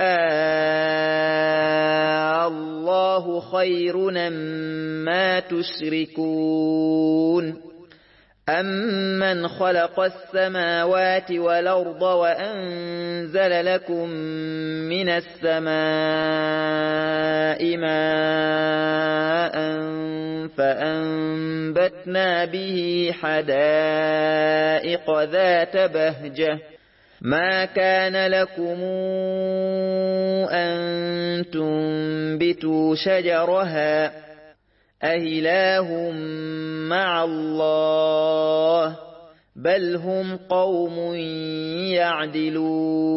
آه الله خير ما تشركون. أمن خلق السماوات والأرض وأنزل لكم من السماء ماء فأنبتنا به حدائق ذات بهجة ما كان لكم أن تنبتوا شجرها أهلاه مع الله بل هم قوم يعدلون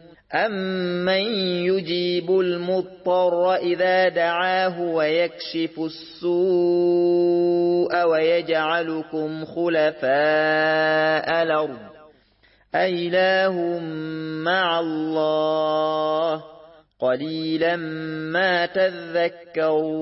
أَمَّن يُجِيبُ الْمُضْطَرَّ إِذَا دَعَاهُ وَيَكْشِفُ السُّوءَ وَيَجْعَلُكُمْ خُلَفَاءَ الْأَرْضِ أَإِلَٰهٌ مَّعَ اللَّهِ قَلِيلًا مَّا تَذَكَّرُونَ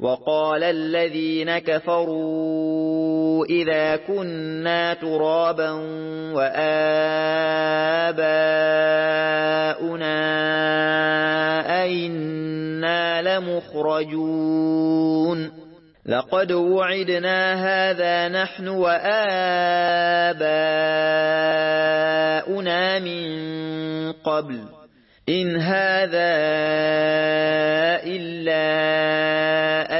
وقال الذين كفروا إذا كنا ترابا وآباؤنا أئنا لمخرجون. لقد وعدنا هذا نحن وآباؤنا من قبل. إن هذا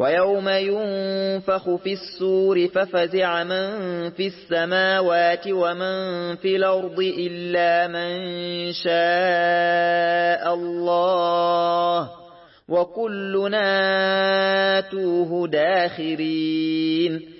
ويوم ينفخ في السور ففزع من في السماوات ومن في الأرض إلا من شاء الله وكلنا توه داخرين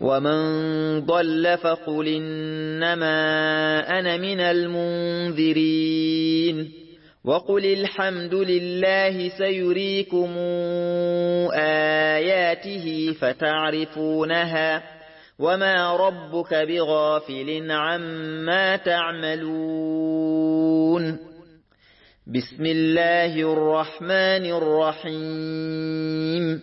ومن ضل فقل إنما أنا من المنذرين وقل الحمد لله سيريكم آياته فتعرفونها وما ربك بغافل عما تعملون بسم الله الرحمن الرحيم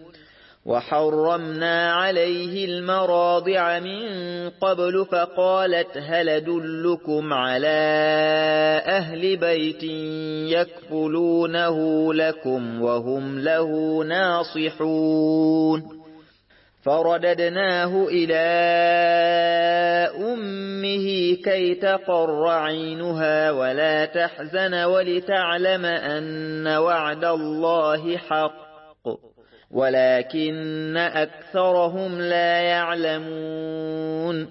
وحرمنا عليه المراضع من قبل فقالت هل دلكم على أهل بيت يكفلونه لكم وهم له ناصحون فرددناه إلى أمه كي تقر عينها ولا تحزن ولتعلم أن وعد الله حق ولكن أكثرهم لا يعلمون.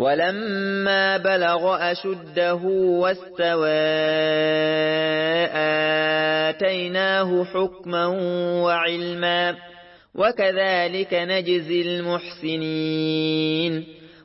ولما بلغ أشده واستوى آتيناه حكما وعلما وكذلك نجزي المحسنين.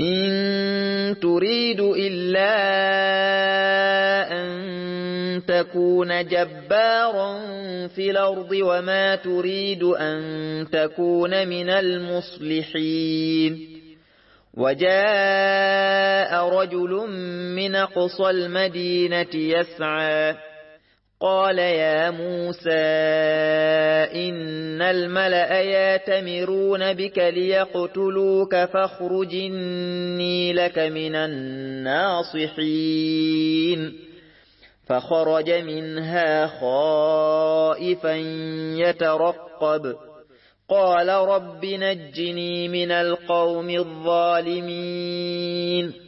إن تريد إلا أن تكون جبارا في الأرض وما تريد أن تكون من المصلحين. وجاء رجل من قصى المدينة يسعى قال يا موسى إن الملأ ياتمرون بك ليقتلوك فاخرجني لك من الناصحين. فخرج منها خائفا يترقب. قال رب نجني من القوم الظالمين.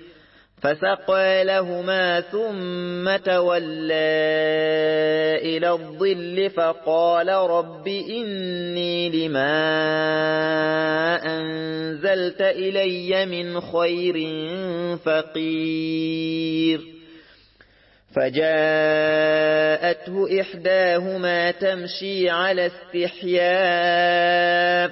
فسقى لهما ثم تولى إلى الظل فقال رب إني لما أنزلت إلي من خير فقير. فجاءته إحداهما تمشي على استحياء.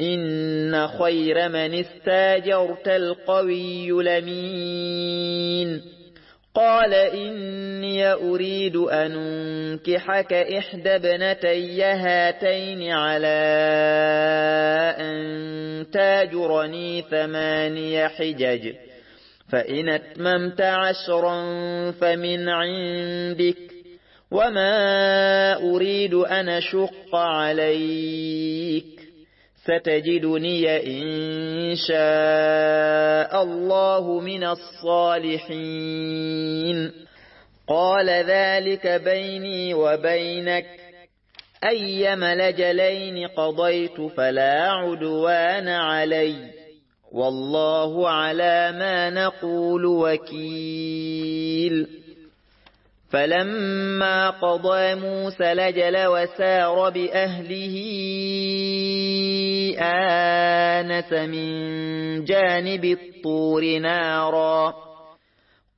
إن خير من استاجرت القوي لمين قال إني أريد أن أنكحك إحدى ابنتي هاتين على أن تاجرني ثماني حجج فإن اتممت عشرا فمن عندك وما أريد أن شق عليك ستجدني إن شاء الله من الصالحين. قال ذلك بيني وبينك. أيم لجلين قضيت فلا عدوان علي. والله على ما نقول وكيل. فلما قضى موسى لجل وسار بأهله آنس من جانب الطور نارا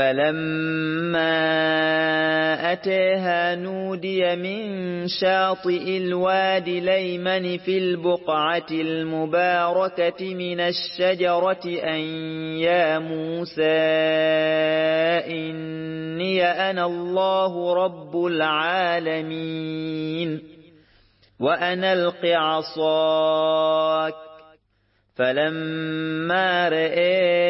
فلما أتيها نودي من شاطئ الواد ليمن في البقعة المباركة من الشجرة أن يا موسى إني أنا الله رب العالمين وأنا الق عصاك فلما رئيها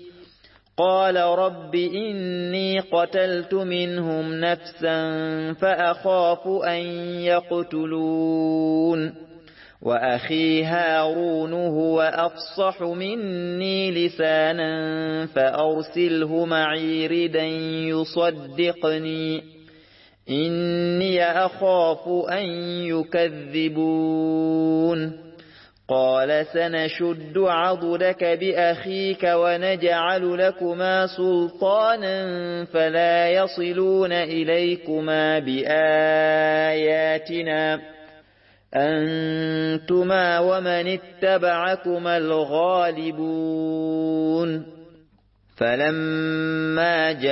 قال رب إني قتلت منهم نفسا فأخاف أن يقتلون وأخي هارون هو أفصح مني لسانا فأرسله معي ردا يصدقني. إني أخاف أن يكذبون. قال سنشد عضلك بأخيك ونجعل لكما سلطانا فلا يصلون إليكما بآياتنا. أنتما ومن اتبعكما الغالبون. فلما جاءهم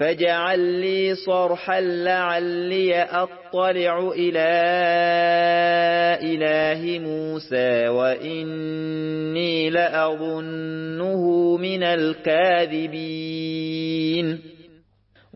فاجعل لي صرحا لعلي أطلع إلى إله موسى وإني لأظنه من الكاذبين.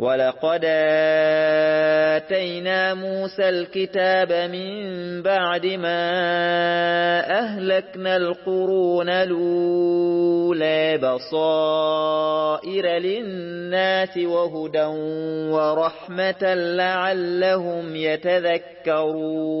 ولقد آتينا موسى الكتاب من بعد ما أهلكنا القرون الأولى بصائر للناس وهدى ورحمة لعلهم يتذكرون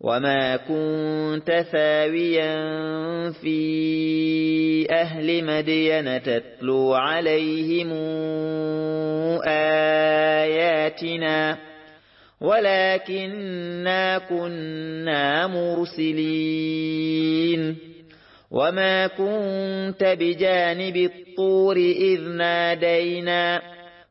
وما كنت ثاويا في أهل مدين تتلو عليهم آياتنا ولكننا كنا مرسلين وما كنت بجانب الطور إذ نادينا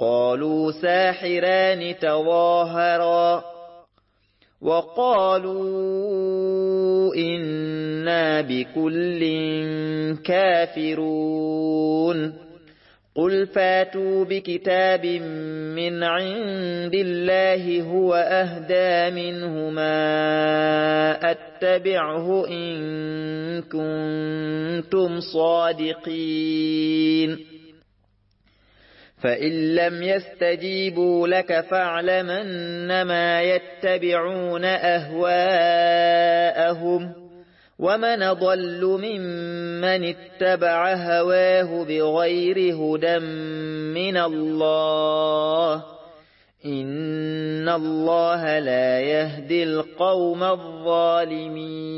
قالوا ساحران تظاهرا وقالوا إنا بكل كافرون قل فاتوا بكتاب من عند الله هو أهدى منهما أتبعه إن كنتم صادقين فإن لم يستجيبوا لك فاعلمن ما يتبعون أهواءهم ومن ضل ممن اتبع هواه بغير هدى من الله إن الله لا يهدي القوم الظالمين